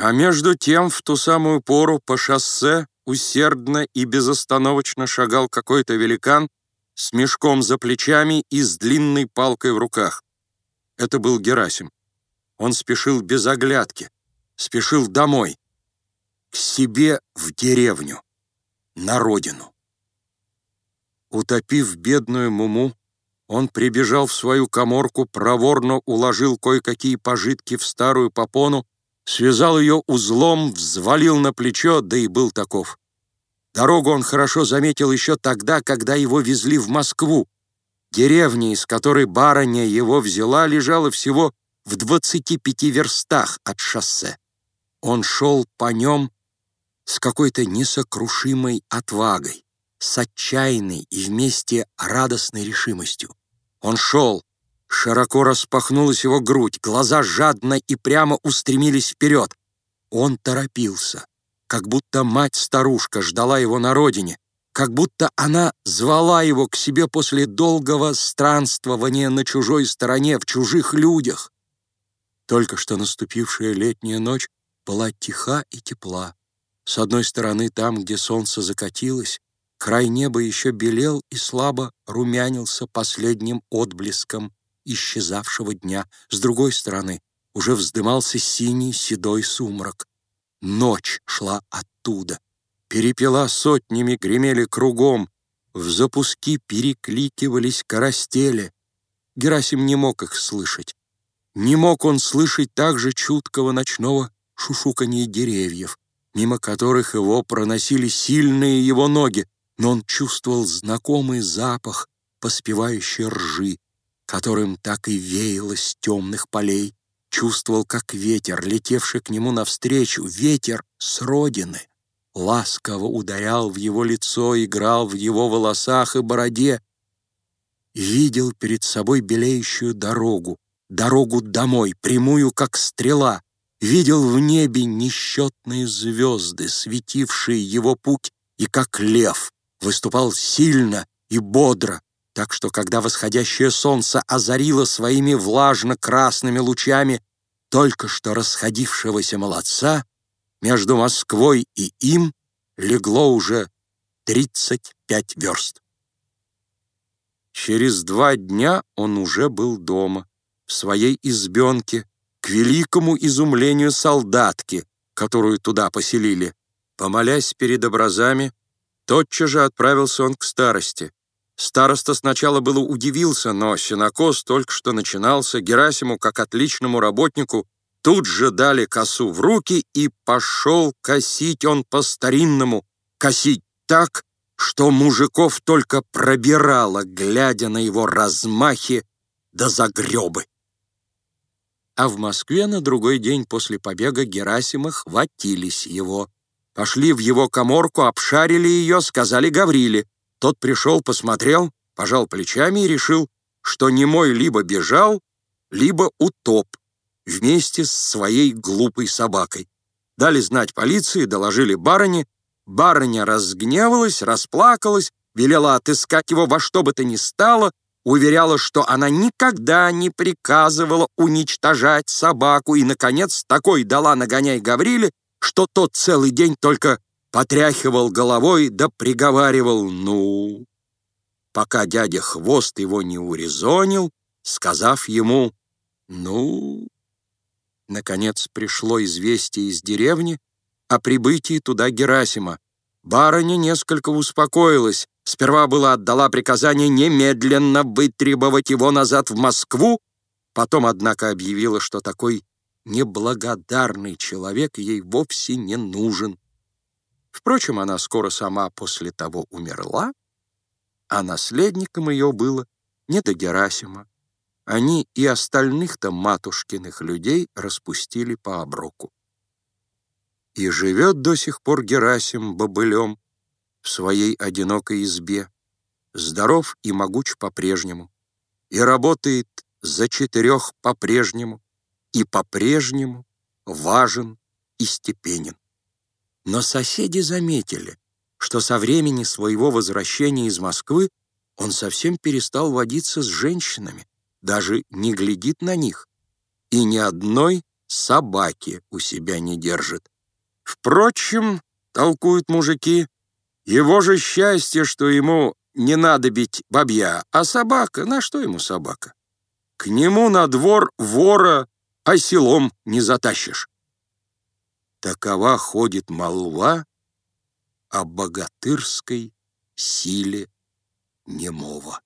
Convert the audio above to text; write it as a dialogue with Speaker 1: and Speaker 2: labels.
Speaker 1: А между тем в ту самую пору по шоссе усердно и безостановочно шагал какой-то великан с мешком за плечами и с длинной палкой в руках. Это был Герасим. Он спешил без оглядки, спешил домой, к себе в деревню, на родину. Утопив бедную Муму, он прибежал в свою коморку, проворно уложил кое-какие пожитки в старую попону, связал ее узлом, взвалил на плечо, да и был таков. Дорогу он хорошо заметил еще тогда, когда его везли в Москву. Деревня, из которой барыня его взяла, лежала всего в 25 верстах от шоссе. Он шел по нем с какой-то несокрушимой отвагой, с отчаянной и вместе радостной решимостью. Он шел, широко распахнулась его грудь, глаза жадно и прямо устремились вперед. Он торопился, как будто мать-старушка ждала его на родине, как будто она звала его к себе после долгого странствования на чужой стороне, в чужих людях. Только что наступившая летняя ночь была тиха и тепла. С одной стороны, там, где солнце закатилось, край неба еще белел и слабо румянился последним отблеском исчезавшего дня. С другой стороны, уже вздымался синий седой сумрак. Ночь шла оттуда. Перепела сотнями гремели кругом, в запуски перекликивались карастели. Герасим не мог их слышать. Не мог он слышать также чуткого ночного шушуканья деревьев, мимо которых его проносили сильные его ноги, но он чувствовал знакомый запах поспевающей ржи, которым так и веяло с темных полей, чувствовал, как ветер, летевший к нему навстречу, ветер с родины, ласково ударял в его лицо, играл в его волосах и бороде, видел перед собой белеющую дорогу, дорогу домой, прямую, как стрела, видел в небе несчетные звезды, светившие его путь, и как лев выступал сильно и бодро, так что, когда восходящее солнце озарило своими влажно-красными лучами только что расходившегося молодца, между Москвой и им легло уже 35 верст. Через два дня он уже был дома в своей избенке, к великому изумлению солдатки, которую туда поселили. Помолясь перед образами, тотчас же отправился он к старости. Староста сначала было удивился, но сенокос только что начинался, Герасиму, как отличному работнику, тут же дали косу в руки, и пошел косить он по-старинному, косить так, что мужиков только пробирало, глядя на его размахи да загребы. А в Москве на другой день после побега Герасима хватились его. Пошли в его коморку, обшарили ее, сказали Гавриле. Тот пришел, посмотрел, пожал плечами и решил, что немой либо бежал, либо утоп вместе с своей глупой собакой. Дали знать полиции, доложили барыне. Барыня разгневалась, расплакалась, велела отыскать его во что бы то ни стало, уверяла, что она никогда не приказывала уничтожать собаку и, наконец, такой дала нагоняй Гавриле, что тот целый день только потряхивал головой да приговаривал «ну». Пока дядя Хвост его не урезонил, сказав ему «ну». Наконец пришло известие из деревни о прибытии туда Герасима. Барыня несколько успокоилась, Сперва была отдала приказание немедленно вытребовать его назад в Москву, потом, однако, объявила, что такой неблагодарный человек ей вовсе не нужен. Впрочем, она скоро сама после того умерла, а наследником ее было не до Герасима. Они и остальных-то матушкиных людей распустили по оброку. И живет до сих пор Герасим бобылем, в своей одинокой избе, здоров и могуч по-прежнему, и работает за четырех по-прежнему, и по-прежнему важен и степенен. Но соседи заметили, что со времени своего возвращения из Москвы он совсем перестал водиться с женщинами, даже не глядит на них, и ни одной собаки у себя не держит. Впрочем, толкуют мужики, его же счастье, что ему не надо бить бабья, а собака, на что ему собака? К нему на двор вора оселом не затащишь. Такова ходит молва о богатырской силе немого.